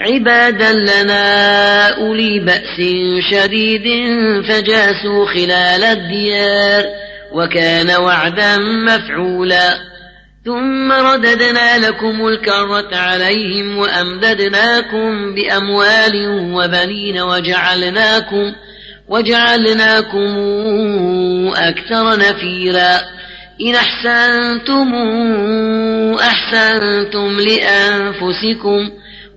عبادا لنا أولي بأس شديد فجاسوا خلال الديار وكان وعدا مفعولا. ثم رددنا لكم الكرة عليهم وأمددناكم بأموال وبنين وجعلناكم وجعلناكم أكثر نفيرا. إن أحسنتم أحسنتم لأنفسكم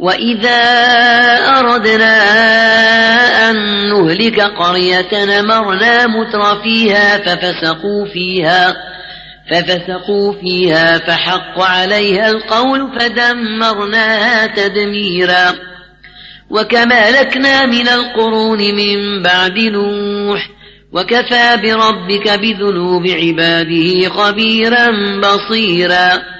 وإذا أردنا أن نهلك قرية نمرنا متر فيها ففسقوا فيها ففسقوا فيها فحق عليها القول فدمرناها تدميرا. وكما لكنا من القرون من بعد نوح وكفى بربك بذنوب عباده خبيرا بصيرا.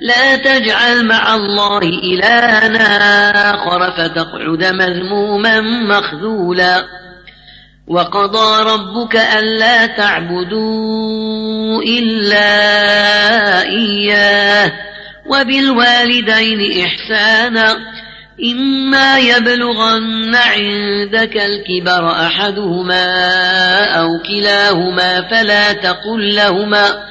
لا تجعل مع الله إلهنا آخر فتقعد مذموما مخذولا. وقضى ربك ألا تعبدوا إلا إياه وبالوالدين إحسانا. إما يبلغن عندك الكبر أحدهما أو كلاهما فلا تقل لهما.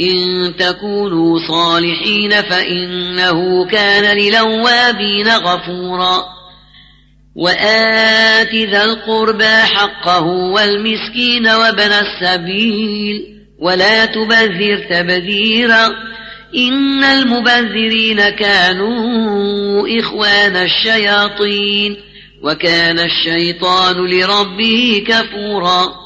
إن تكونوا صالحين فإنه كان للوابين غفورا. وآت ذا القربى حقه والمسكين وابن السبيل ولا تبذر تبذيرا. إن المبذرين كانوا إخوان الشياطين. وكان الشيطان لربه كفورا.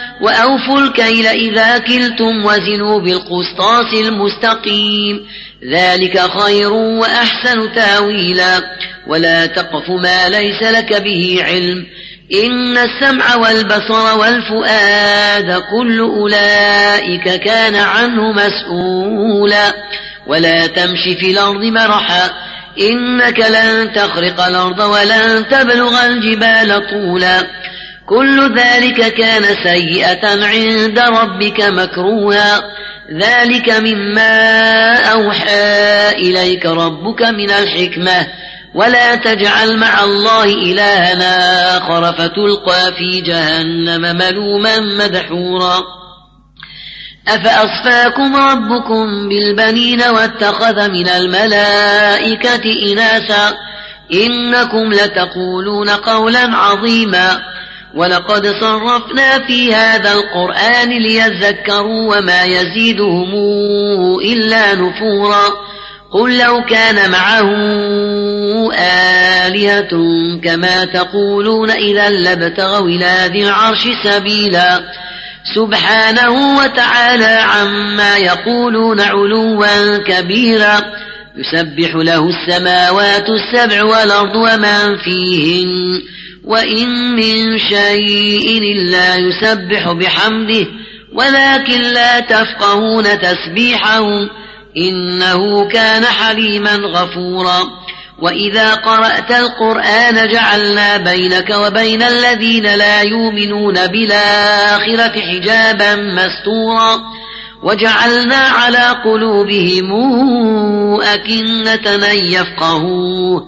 وأوفوا الكيل إذا كلتم وزنوا بالقسطاس المستقيم. ذلك خير وأحسن تأويلا. ولا تقف ما ليس لك به علم. إن السمع والبصر والفؤاد كل أولئك كان عنه مسؤولا. ولا تمش في الأرض مرحا. إنك لن تخرق الأرض ولن تبلغ الجبال طولا. كل ذلك كان سيئة عند ربك مكروها. ذلك مما أوحى إليك ربك من الحكمة. ولا تجعل مع الله إلهنا آخر فتلقى في جهنم ملوما مدحورا. أفأصفاكم ربكم بالبنين واتخذ من الملائكة إناسا إنكم لتقولون قولا عظيما. ولقد صرفنا في هذا القرآن ليذكروا وما يزيدهم إلا نفورا. قل لو كان معه آلهة كما تقولون إذا لابتغوا إلى ذي العرش سبيلا. سبحانه وتعالى عما يقولون علوا كبيرا. يسبح له السماوات السبع والأرض ومن فيهن. وإن من شيء إلا يسبح بحمده ولكن لا تفقهون تسبيحهم إنه كان حليما غفورا. وإذا قرأت القرآن جعلنا بينك وبين الذين لا يؤمنون بالآخرة حجابا مستورا. وجعلنا على قلوبهم أكنة أن يفقهوه.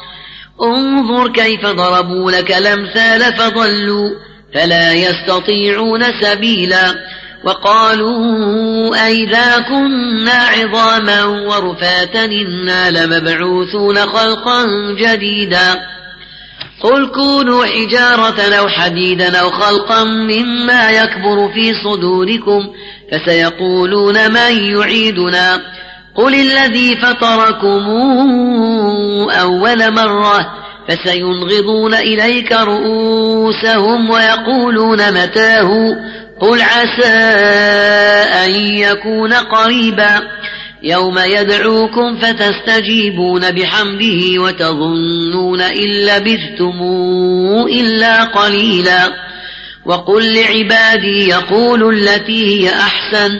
انظر كيف ضربوا لك الأمثال فضلوا فلا يستطيعون سبيلا وقالوا أئذا كنا عظاما ورفاتا إنا لمبعوثون خلقا جديدا قل كونوا حجارة أو حديدا أو خلقا مما يكبر في صدوركم فسيقولون من يعيدنا قل الذي فطركم أول مرة فسينغضون إليك رؤوسهم ويقولون متاه قل عسى أن يكون قريبا يوم يدعوكم فتستجيبون بحمده وتظنون إن لبثتم إلا قليلا وقل لعبادي يقولوا التي هي أحسن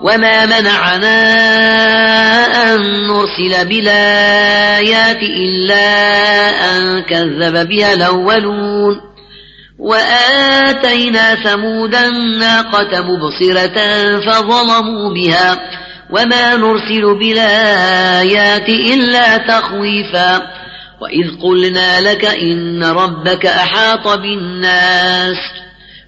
وما منعنا أن نرسل بالآيات إلا أن كذب بها الأولون وآتينا ثمود الناقة مبصرة فظلموا بها وما نرسل بالآيات إلا تخويفا وإذ قلنا لك إن ربك أحاط بالناس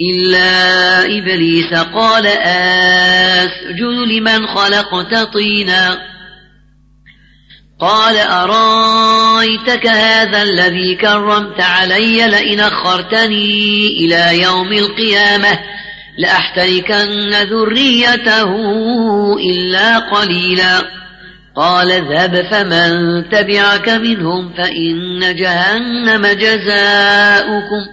إلا إبليس قال أسجد لمن خلقت طينا. قال أرأيتك هذا الذي كرمت علي لئن أخرتني إلى يوم القيامة لأحتركن ذريته إلا قليلاً. قال اذهب فمن تبعك منهم فإن جهنم جزاؤكم.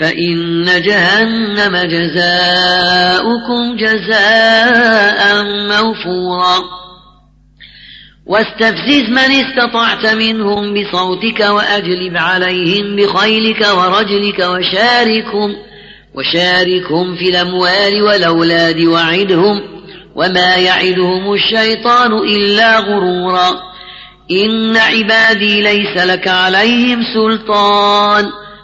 فإن جهنم جزاؤكم جزاء موفورا. واستفزز من استطعت منهم بصوتك وأجلب عليهم بخيلك ورجلك وشاركهم وشاركهم في الأموال والأولاد وعدهم وما يعدهم الشيطان إلا غرورا. إن عبادي ليس لك عليهم سلطان.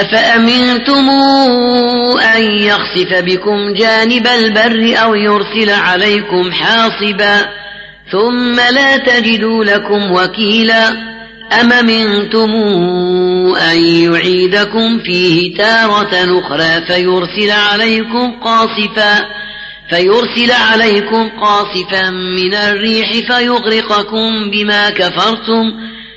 أفأمنتم أن يخسف بكم جانب البر أو يرسل عليكم حاصبا ثم لا تجدوا لكم وكيلا أم منتم أن يعيدكم فيه تارة أخرى فيرسل عليكم قاصفا فيرسل عليكم قاصفا من الريح فيغرقكم بما كفرتم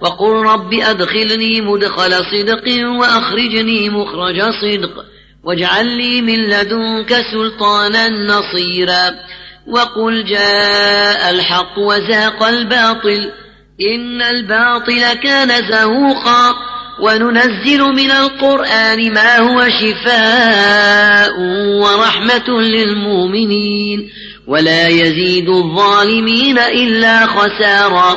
وقل رب أدخلني مدخل صدق وأخرجني مخرج صدق واجعل لي من لدنك سلطانا نصيرا وقل جاء الحق وزاق الباطل إن الباطل كان زهوقا وننزل من القرآن ما هو شفاء ورحمة للمؤمنين ولا يزيد الظالمين إلا خسارا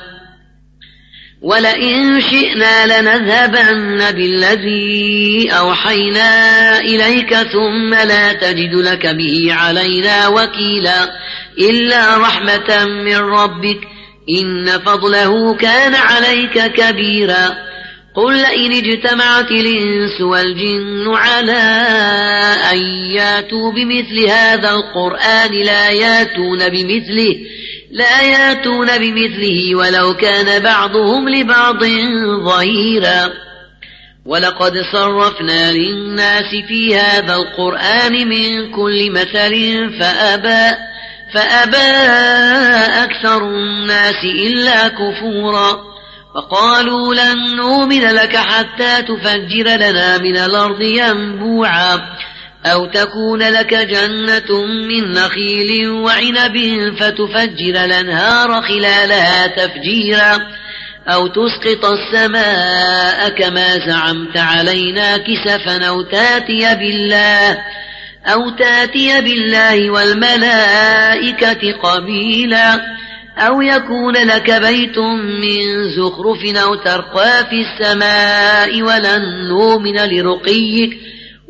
ولئن شئنا لنذهبن بالذي أوحينا إليك ثم لا تجد لك به علينا وكيلا إلا رحمة من ربك إن فضله كان عليك كبيرا قل لئن اجتمعت الإنس والجن على أن ياتوا بمثل هذا القرآن لا ياتون بمثله لا ياتون بمثله ولو كان بعضهم لبعض ظهيرا. ولقد صرفنا للناس في هذا القرآن من كل مثل فأبى فأبى أكثر الناس إلا كفورا. وقالوا لن نؤمن لك حتى تفجر لنا من الأرض ينبوعا. أو تكون لك جنة من نخيل وعنب فتفجر الأنهار خلالها تفجيرا أو تسقط السماء كما زعمت علينا كسفا أو تاتي بالله أو تاتي بالله والملائكة قبيلا أو يكون لك بيت من زخرف أو ترقى في السماء ولن نؤمن لرقيك